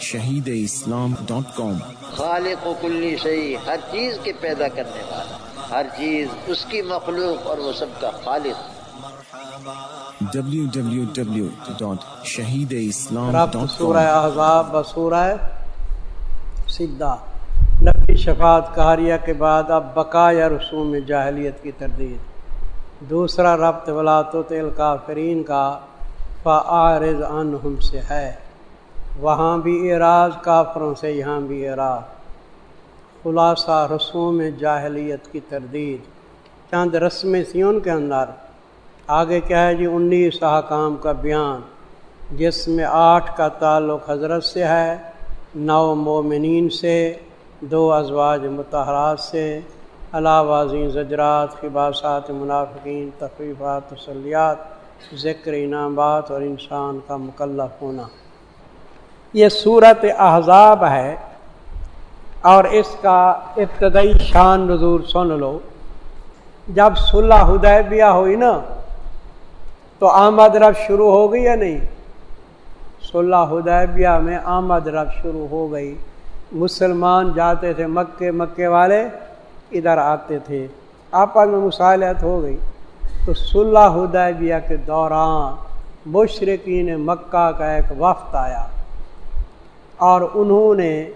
شہید اسلام ڈاٹ کام۔ خالق و کلی شہی ہر چیز کے پیدا کرنے والا ہر چیز اس کی مخلوق اور وہ سب کا خالق۔ سورہ احزاب بسورہ سدھا نبی شفاعت کہاریہ کے بعد اب بقا یا رسوم جاہلیت کی تردید۔ دوسرا ربط ولات تل کافرین کا فعارض عنہم سے ہے۔ وہاں بھی اعراض کافروں سے، یہاں بھی اعراض۔ خلاصہ رسوم جاہلیت کی تردید۔ چند رسمیں تھیں ان کے اندر۔ آگے کیا ہے جی؟ انیس احکام کا بیان۔ جس میں آٹھ کا تعلق حضرت سے ہے، نو مومنین سے، دو ازواج متحرات سے۔ علاوہ زجرات خباسات منافقین تفریفات تسلیات، ذکر، انعامات اور انسان کا مکلف ہونا۔ یہ صورت احزاب ہے اور اس کا ابتدائی شان نظور سن لو۔ جب صلح حدیبیہ ہوئی نا، تو آمد رب شروع ہو گئی یا نہیں؟ صلح حدیبیہ میں آمد رب شروع ہو گئی۔ مسلمان جاتے تھے مکے مکے والے ادھر آتے تھے۔ آپس میں مصالحت ہو گئی۔ تو صلح حدیبیہ کے دوران مشرقین مکہ کا ایک وقت آیا۔ اور انہوں نے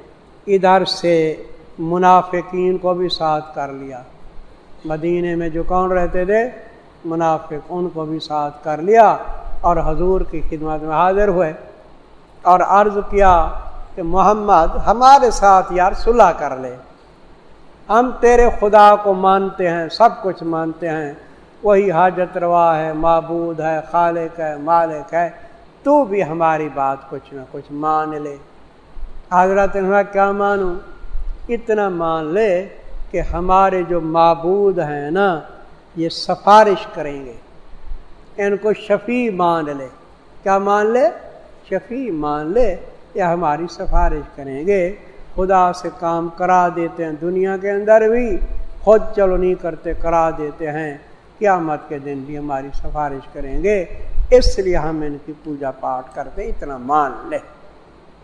ادھر سے منافقین کو بھی ساتھ کر لیا۔ مدینے میں جو کون رہتے تھے؟ منافق، ان کو بھی ساتھ کر لیا اور حضور کی خدمت میں حاضر ہوئے اور عرض کیا کہ محمد، ہمارے ساتھ یار صلح کر لے۔ ہم تیرے خدا کو مانتے ہیں، سب کچھ مانتے ہیں۔ وہی حاجت روا ہے، معبود ہے، خالق ہے، مالک ہے۔ تو بھی ہماری بات کچھ نہ کچھ مان لے۔ حضرت کیا مانوں اتنا مان لے کہ ہمارے جو معبود ہیں نا، یہ سفارش کریں گے۔ ان کو شفیع مان لے۔ کیا مان لے؟ شفیع مان لے یا ہماری سفارش کریں گے۔ خدا سے کام کرا دیتے ہیں۔ دنیا کے اندر بھی خود چلو نہیں کرتے، کرا دیتے ہیں۔ قیامت کے دن بھی ہماری سفارش کریں گے۔ اس لیے ہم ان کی پوجا پاٹ کرتے اتنا مان لے۔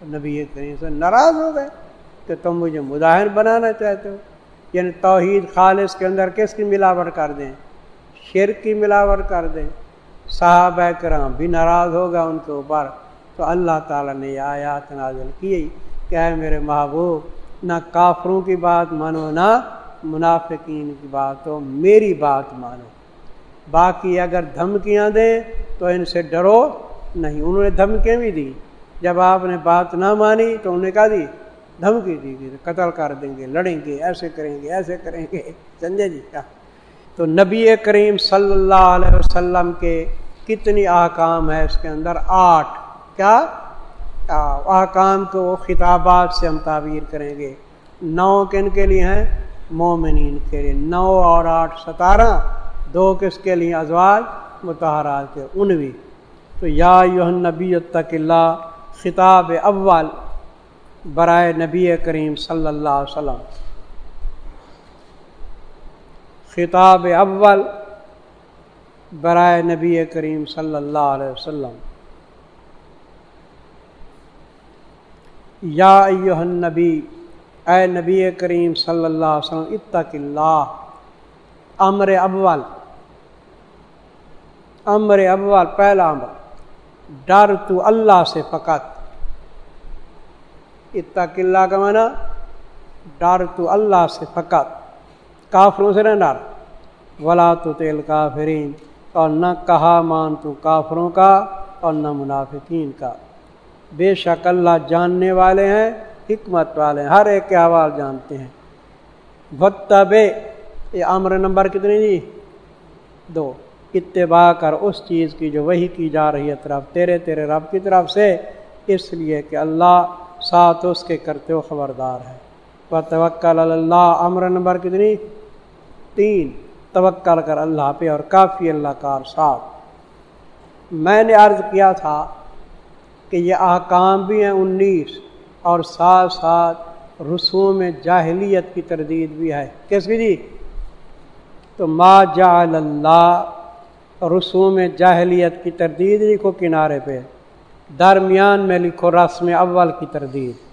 نبی کریم سے ناراض ہو گئے کہ تم مجھے مظاہر بنانا چاہتے ہو۔ یعنی توحید خالص کے اندر کس کی ملاوٹ کر دیں؟ شیر کی ملاوٹ کر دیں۔ صحابہ کرام بھی ناراض ہوگا ان کے اوپر۔ تو اللہ تعالیٰ نے یہ آیات نازل کی۔ کہ اے میرے محبوب، نہ کافروں کی بات مانو، نہ منافقین کی بات ہو، میری بات مانو۔ باقی اگر دھمکیاں دیں تو ان سے ڈرو، نہیں، انہوں نے دھمکیں بھی دی جب آپ نے بات نہ مانی تو انہوں نے کہا دی دھمکی دی گئی، قتل کر دیں گے، لڑیں گے، ایسے کریں گے، ایسے کریں گے۔ سنجے جی؟ کیا تو نبی کریم صلی اللہ علیہ وسلم کے کتنی احکام ہے اس کے اندر؟ آٹھ۔ کیا؟ احکام کو خطابات سے ہم تعبیر کریں گے۔ نو کن کے لیے ہیں؟ مومنین کے لیے۔ نو اور آٹھ ستارہ۔ دو کس کے لیے؟ ازواج متحرات کے۔ انوی تو یا یو نبی تک اللہ خطاب اول برائے نبی کریم صلی اللہ علیہ وسلم۔ خطاب اول برائے نبی کریم صلی اللہ علیہ وسلم۔ یا ایوہ النبی، اے نبی کریم صلی اللہ علیہ وسلم، اتق اللہ۔ امر اول امر اول، پہلا امر۔ ڈر تو اللہ سے فقط۔ اتق اللہ کا معنی ڈر تو اللہ سے فقط۔ کافروں سے نہ ڈر۔ ولا تو تیل کافرین۔ اور نہ کہا مان تو کافروں کا اور نہ منافقین کا۔ بے شک اللہ جاننے والے ہیں، حکمت والے ہیں، ہر ایک کے حوال جانتے ہیں۔ بے یہ عمر نمبر کتنی جی؟ دو۔ اتباع کر اس چیز کی جو وہی کی جا رہی ہے طرف، تیرے تیرے رب کی طرف سے، اس لیے کہ اللہ ساتھ اس کے کرتے ہو خبردار ہے۔ وہ توکل اللہ عمر نمبر کتنی؟ تین، توکل کر اللہ پہ اور کافی اللہ کار ساتھ میں نے عرض کیا تھا کہ یہ احکام بھی ہیں انیس اور ساتھ ساتھ رسوم جاہلیت کی تردید بھی ہے۔ کس کی جی؟ تو ما جعل اللہ رسوم جاہلیت کی تردید لکھو کنارے پہ۔ درمیان میں لکھو رسم اول کی تردید۔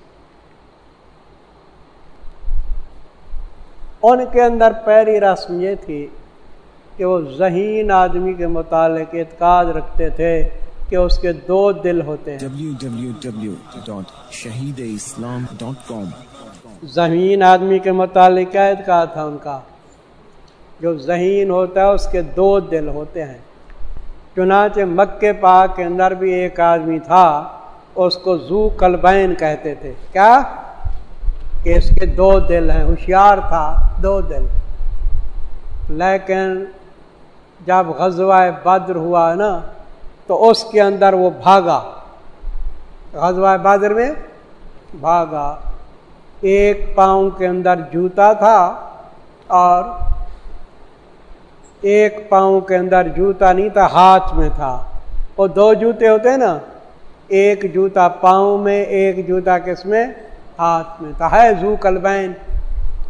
ان کے اندر پہلی رسم یہ تھی کہ وہ ذہین آدمی کے متعلق اعتقاد رکھتے تھے کہ اس کے دو دل ہوتے ہیں۔ ذہین آدمی کے متعلق کیا اعتقاد تھا ان کا؟ جو ذہین ہوتا ہے، اس کے دو دل ہوتے ہیں۔ چنانچہ مکے پاک کے اندر بھی ایک آدمی تھا، اس کو زو کلبین کہتے تھے۔ کیا؟ کہ اس کے دو دل ہیں، ہوشیار تھا، دو دل۔ لیکن جب غزوہ بدر ہوا نا، تو اس کے اندر وہ بھاگا۔ غزوہ بدر میں بھاگا۔ ایک پاؤں کے اندر جوتا تھا اور ایک پاؤں کے اندر جوتا نہیں تھا، ہاتھ میں تھا۔ وہ دو جوتے ہوتے ہیں نا، ایک جوتا پاؤں میں، ایک جوتا کس میں؟ ہاتھ میں تھا۔ ہے زو کلبین۔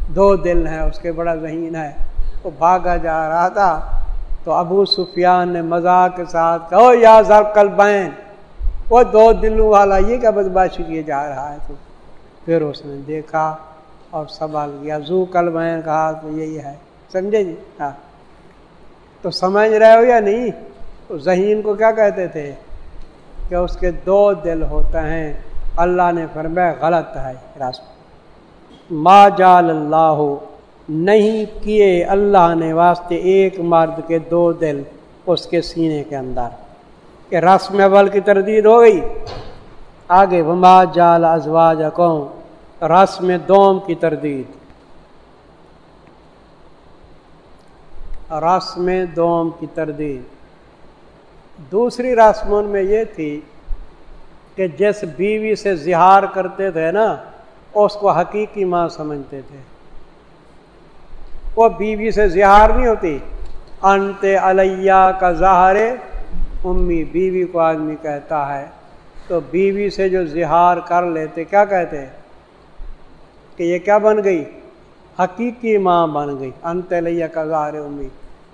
دو دل ہیں، اس کے بڑا ذہین ہے۔ وہ بھاگا جا رہا تھا۔ تو ابو سفیان نے مذاق کے ساتھ کہو یا ذر کلبین، وہ دو دلوں والا، یہ کیا بدباشی کیے جا رہا ہے تو؟ پھر اس نے دیکھا اور سوال کیا زو کلبین کہا تو یہی ہے، سمجھے جی؟ ہاں۔ تو سمجھ رہے ہو یا نہیں؟ تو ذہین کو کیا کہتے تھے کہ اس کے دو دل ہوتے ہیں۔ اللہ نے فرمایا، غلط ہے راست ما جال اللہ، نہیں کیے اللہ نے واسطے ایک مرد کے دو دل اس کے سینے کے اندر۔ کہ رسم اول کی تردید ہو گئی۔ آگے، وما جال ازواج قوم رسم دوم کی تردید۔ رسم دوم کی تردید دوسری رسموں میں یہ تھی کہ جس بیوی سے زہار کرتے تھے نا، اس کو حقیقی ماں سمجھتے تھے۔ وہ بیوی سے زہار نہیں ہوتی۔ انت علیہ کا زہار امی بیوی کو آدمی کہتا ہے۔ تو بیوی سے جو زہار کر لیتے، کیا کہتے؟ کہ یہ کیا بن گئی؟ حقیقی ماں بن گئی۔ انت لیا کا ظاہر امید۔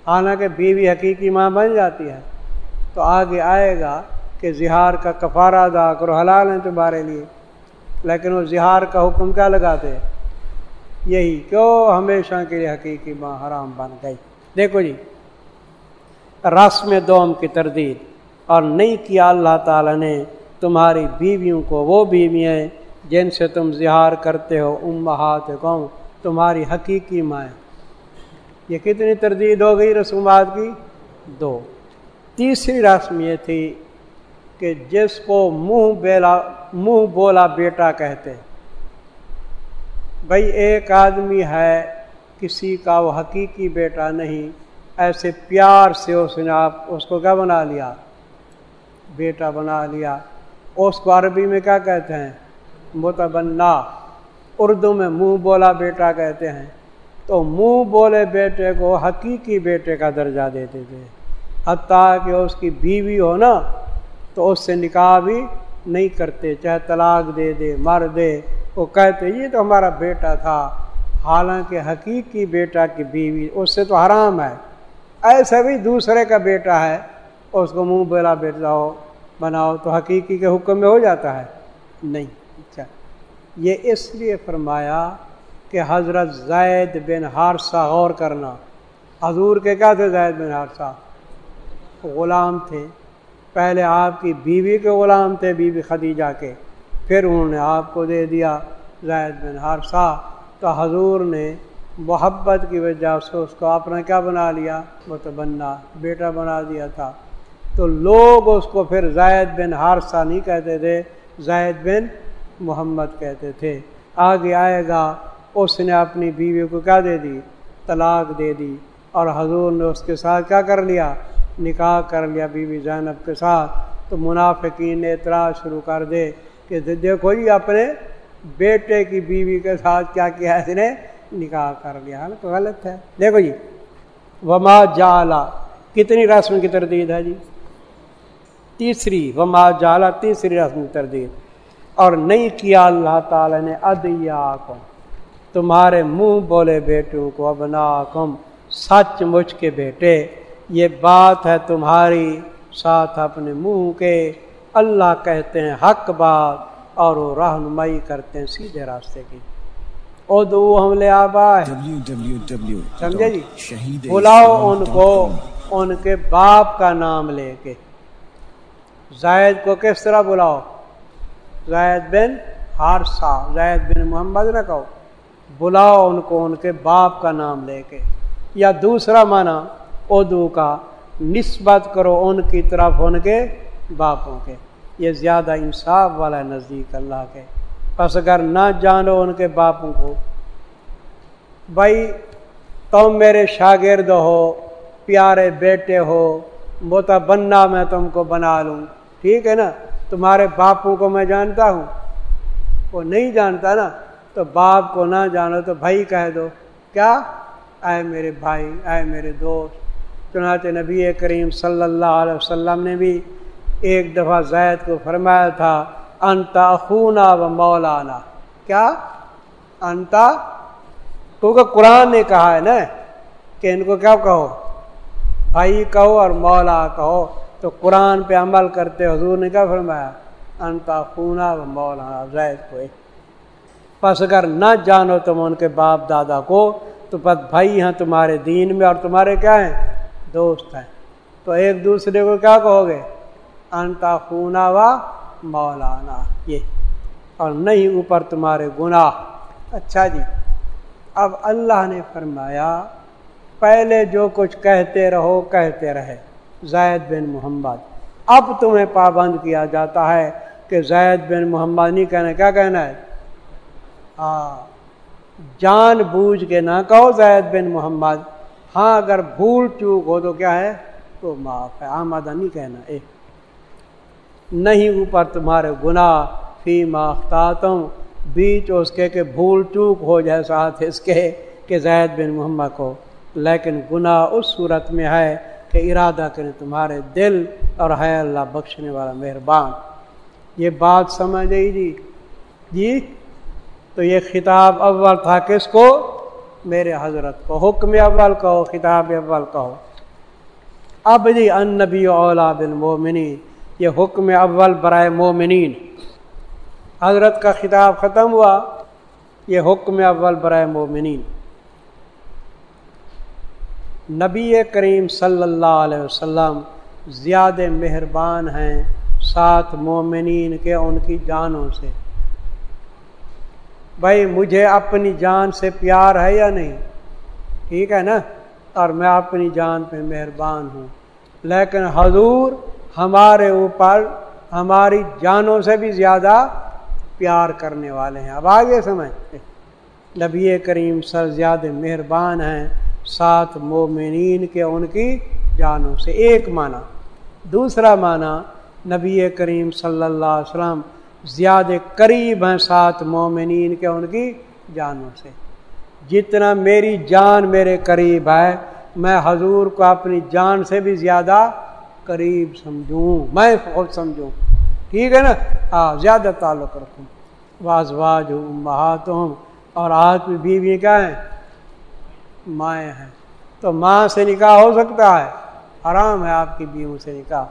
حالانکہ بیوی حقیقی ماں بن جاتی ہے۔ تو آگے آئے گا کہ زہار کا کفارہ ادا کرو، حلال ہیں تمہارے لیے۔ لیکن وہ زہار کا حکم کیا لگاتے یہی کیوں ہمیشہ کے لیے حقیقی ماں حرام بن گئی۔ دیکھو جی رسم دوم کی تردید اور نہیں کیا اللہ تعالیٰ نے تمہاری بیویوں کو، وہ بیویاں جن سے تم زہار کرتے ہو ام بہات قوم تمہاری حقیقی مائیں۔ یہ کتنی تردید ہو گئی رسومات کی؟ دو۔ تیسری رسم یہ تھی کہ جس کو منہ بیلا، منہ بولا بیٹا کہتے بھائی ایک آدمی ہے، کسی کا وہ حقیقی بیٹا نہیں، ایسے پیار سے اس نے آپ، اس کو کیا بنا لیا؟ بیٹا بنا لیا۔ اس کو عربی میں کیا کہتے ہیں؟ متبنا۔ اردو میں منہ بولا بیٹا کہتے ہیں، تو منہ بولے بیٹے کو حقیقی بیٹے کا درجہ دیتے تھے۔ حتیٰ کہ اس کی بیوی ہو نا، تو اس سے نکاح بھی نہیں کرتے، چاہے طلاق دے دے، مر دے۔ وہ کہتے، یہ تو ہمارا بیٹا تھا، حالانکہ حقیقی بیٹا کی بیوی، اس سے تو حرام ہے۔ ایسا بھی دوسرے کا بیٹا ہے، اس کو منہ بولا بیٹا ہو، بناؤ تو حقیقی کے حکم میں ہو جاتا ہے۔ نہیں اچھا۔ یہ اس لیے فرمایا کہ حضرت زید بن حارثہ غور کرنا۔ حضور کے کیا تھے زید بن حارثہ؟ غلام تھے۔ پہلے آپ کی بیوی کے غلام تھے، بیوی خدیجہ کے۔ پھر انہوں نے آپ کو دے دیا زید بن حارثہ۔ تو حضور نے محبت کی وجہ سے اس کو اپنا کیا بنا لیا؟ وہ تو بننا بیٹا بنا دیا تھا۔ تو لوگ اس کو پھر زید بن حارثہ نہیں کہتے تھے۔ زید بن محمد کہتے تھے، آگے آئے گا، اس نے اپنی بیوی کو کیا دے دی؟ طلاق دے دی۔ اور حضور نے اس کے ساتھ کیا کر لیا؟ نکاح کر لیا بیوی زینب کے ساتھ۔ تو منافقین نے اعتراض شروع کر دے کہ دیکھو جی اپنے بیٹے کی بیوی کے ساتھ کیا کیا اس نے؟ نکاح کر لیا۔ تو غلط ہے۔ دیکھو جی وما جالا کتنی رسم کی تردید ہے جی؟ تیسری، وما جالا تیسری رسم کی تردید۔ اور نہیں کیا اللہ تعالی نے ادیا کو تمہارے منہ بولے بیٹوں کو ابنا کم سچ مچ کے بیٹے یہ بات ہے تمہاری ساتھ اپنے منہ کے۔ اللہ کہتے ہیں حق بات اور وہ رہنمائی کرتے ہیں سیدھے راستے کی۔ او دو ہم لے آبا سمجھے جی؟ بلاؤ ان کو ان کے باپ کا نام لے کے۔ زائد کو کس طرح بلاؤ؟ زائد بن ہارسا زائد بن محمد نہ کہو، بلاؤ ان کو ان کے باپ کا نام لے کے، یا دوسرا معنی اردو کا، نسبت کرو ان کی طرف ان کے باپوں کے۔ یہ زیادہ انصاف والا نزدیک اللہ کے۔ پس اگر نہ جانو ان کے باپوں کو، بھائی تم میرے شاگرد ہو، پیارے بیٹے ہو موتا بننا میں تم کو بنا لوں۔ ٹھیک ہے نا؟ تمہارے باپوں کو میں جانتا ہوں۔ وہ نہیں جانتا نا، تو باپ کو نہ جانو تو بھائی کہہ دو، کیا؟ آئے میرے بھائی آئے میرے دوست۔ چنانچہ نبی کریم صلی اللہ علیہ وسلم نے بھی ایک دفعہ زید کو فرمایا تھا انتا خونا و مولانا۔ کیا؟ انتا کیونکہ قرآن نے کہا ہے نا کہ ان کو کیا کہو؟ بھائی کہو اور مولا کہو۔ تو قرآن پہ عمل کرتے حضور نے کیا فرمایا انتا خونا و مولانا زید کو پس اگر نہ جانو تم ان کے باپ دادا کو، تو بس بھائی ہیں تمہارے دین میں اور تمہارے کیا ہیں؟ دوست ہیں۔ تو ایک دوسرے کو کیا کہو گے؟ انتا خونا و مولانا۔ یہ۔ اور نہیں اوپر تمہارے گناہ۔ اچھا جی۔ اب اللہ نے فرمایا، پہلے جو کچھ کہتے رہو، کہتے رہے۔ زید بن محمد۔ اب تمہیں پابند کیا جاتا ہے کہ زید بن محمد نہیں کہنا کیا کہنا ہے؟ ہاں جان بوجھ کے نہ کہو زید بن محمد۔ ہاں اگر بھول چوک ہو تو کیا ہے؟ تو معاف ہے۔ آمادہ نہیں کہنا۔ اے، نہیں اوپر تمہارے گناہ، فی ماختا تم بیچ اس کے کہ بھول چوک ہو جائے، ساتھ اس کے کہ زید بن محمد کو۔ لیکن گناہ اس صورت میں ہے کہ ارادہ کریں تمہارے دل اور ہے اللہ بخشنے والا مہربان۔ یہ بات سمجھ گئی جی۔ جی؟ تو یہ خطاب اول تھا کس کو؟ میرے حضرت کو۔ حکم اول کہو، خطاب اول کہو۔ اب جی ان نبی اولا بالمومنین یہ حکم اول برائے مومنین۔ حضرت کا خطاب ختم ہوا۔ یہ حکم اول برائے مومنین۔ نبی کریم صلی اللہ علیہ وسلم زیادہ مہربان ہیں ساتھ مومنین کے ان کی جانوں سے۔ بھائی، مجھے اپنی جان سے پیار ہے یا نہیں؟ ٹھیک ہے نا؟ اور میں اپنی جان پہ مہربان ہوں۔ لیکن حضور ہمارے اوپر، ہماری جانوں سے بھی زیادہ پیار کرنے والے ہیں۔ اب آگے سمجھ نبی کریم سر زیادہ مہربان ہیں۔ ساتھ مومنین کے ان کی جانوں سے ایک معنی۔ دوسرا معنی نبی کریم صلی اللہ علیہ وسلم زیادہ قریب ہیں ساتھ مومنین کے ان کی جانوں سے۔ جتنا میری جان میرے قریب ہے، میں حضور کو اپنی جان سے بھی زیادہ قریب سمجھوں۔ میں خود سمجھوں۔ ٹھیک ہے نا؟ ہاں زیادہ تعلق رکھوں۔ واز واج ہوں ہوں اور آج بھی بیوی کیا ہیں؟ مائیں ہیں۔ تو ماں سے نکاح ہو سکتا ہے حرام ہے آپ کی بیوی سے نکاح۔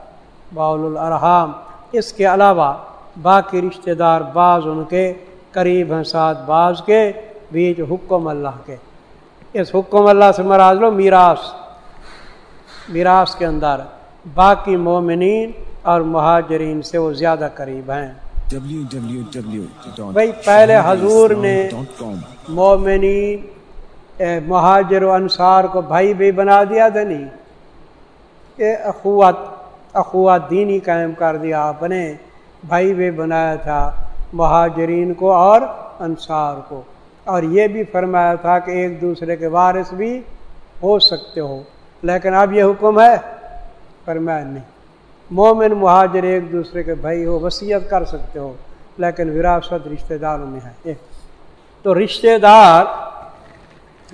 باول الرحام اس کے علاوہ باقی رشتہ دار بعض ان کے قریب ہیں ساتھ بعض کے بیچ حکم اللہ کے۔ اس حکم اللہ سے مراض لو میراث۔ میراث کے اندر باقی مومنین اور مہاجرین سے وہ زیادہ قریب ہیں۔ بھائی پہلے حضور نے مومنین مہاجر و انصار کو بھائی بھی بنا دیا تھا نہیں۔ کہ اخوت اخوت دینی قائم کر دیا آپ نے۔ بھائی بھی بنایا تھا مہاجرین کو اور انصار کو۔ اور یہ بھی فرمایا تھا کہ ایک دوسرے کے وارث بھی ہو سکتے ہو۔ لیکن اب یہ حکم ہے۔ فرمایا نہیں۔ مومن مہاجر ایک دوسرے کے بھائی ہو، وصیت کر سکتے ہو، لیکن وراثت رشتہ داروں میں ہے۔ تو رشتہ دار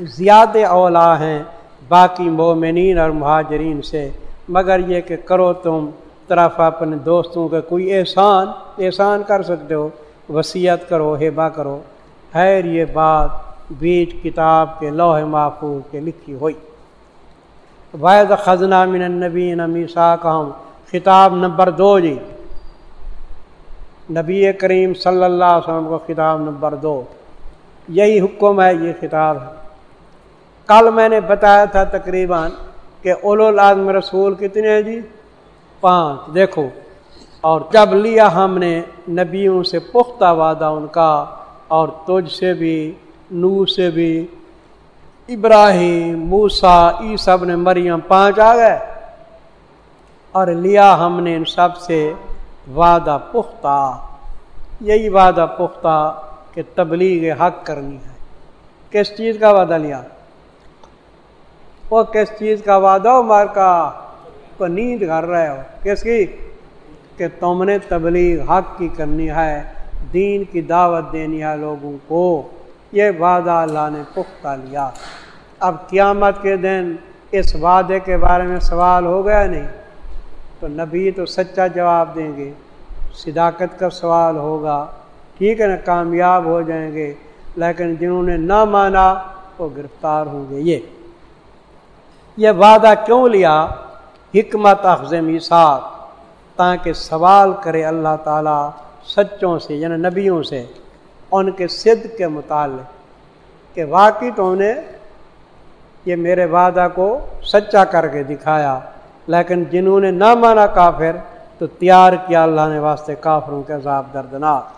زیادہ اولا ہیں باقی مومنین اور مہاجرین سے۔ مگر یہ کہ کرو تم طرف اپنے دوستوں کا کوئی احسان احسان کر سکتے ہو، وصیت کرو ہیبا کرو۔ خیر، یہ بات بیچ کتاب کے لوہ محفوظ کے لکھی ہوئی۔ واحد خزنہ من النبی نمی کا ہم خطاب نمبر دو جی۔ نبی کریم صلی اللہ علیہ وسلم کو خطاب نمبر دو۔ یہی حکم ہے، یہ خطاب ہے۔ کل میں نے بتایا تھا تقریباً کہ اولو العظم رسول کتنے ہیں جی؟ پانچ۔ دیکھو، اور جب لیا ہم نے نبیوں سے پختہ وعدہ ان کا، اور تجھ سے بھی نو سے بھی، ابراہیم موسا ای سب نے مریم، پانچ آ گئے۔ اور لیا ہم نے ان سب سے وعدہ پختہ۔ یہی وعدہ پختہ کہ تبلیغ حق کرنی ہے۔ کس چیز کا وعدہ لیا؟ وہ کس چیز کا وعدہ ہو؟ مار کا کو نیند کر رہے ہو؟ کس کی؟ کہ تم نے تبلیغ حق کی کرنی ہے، دین کی دعوت دینی ہے لوگوں کو۔ یہ وعدہ اللہ نے پختہ لیا۔ اب قیامت کے دن اس وعدے کے بارے میں سوال ہو گیا نہیں؟ تو نبی تو سچا جواب دیں گے۔ صداقت کا سوال ہوگا۔ ٹھیک ہے نا، کامیاب ہو جائیں گے، لیکن جنہوں نے نہ مانا وہ گرفتار ہوں گے۔ یہ یہ وعدہ کیوں لیا؟ حکمت اخذ میساک تاکہ سوال کرے اللہ تعالیٰ سچوں سے یعنی نبیوں سے، ان کے صد کے متعلق، کہ واقعی تو نے یہ میرے وعدہ کو سچا کر کے دکھایا، لیکن جنہوں نے نہ مانا کافر، تو تیار کیا اللہ نے واسطے کافروں کے عذاب دردناک۔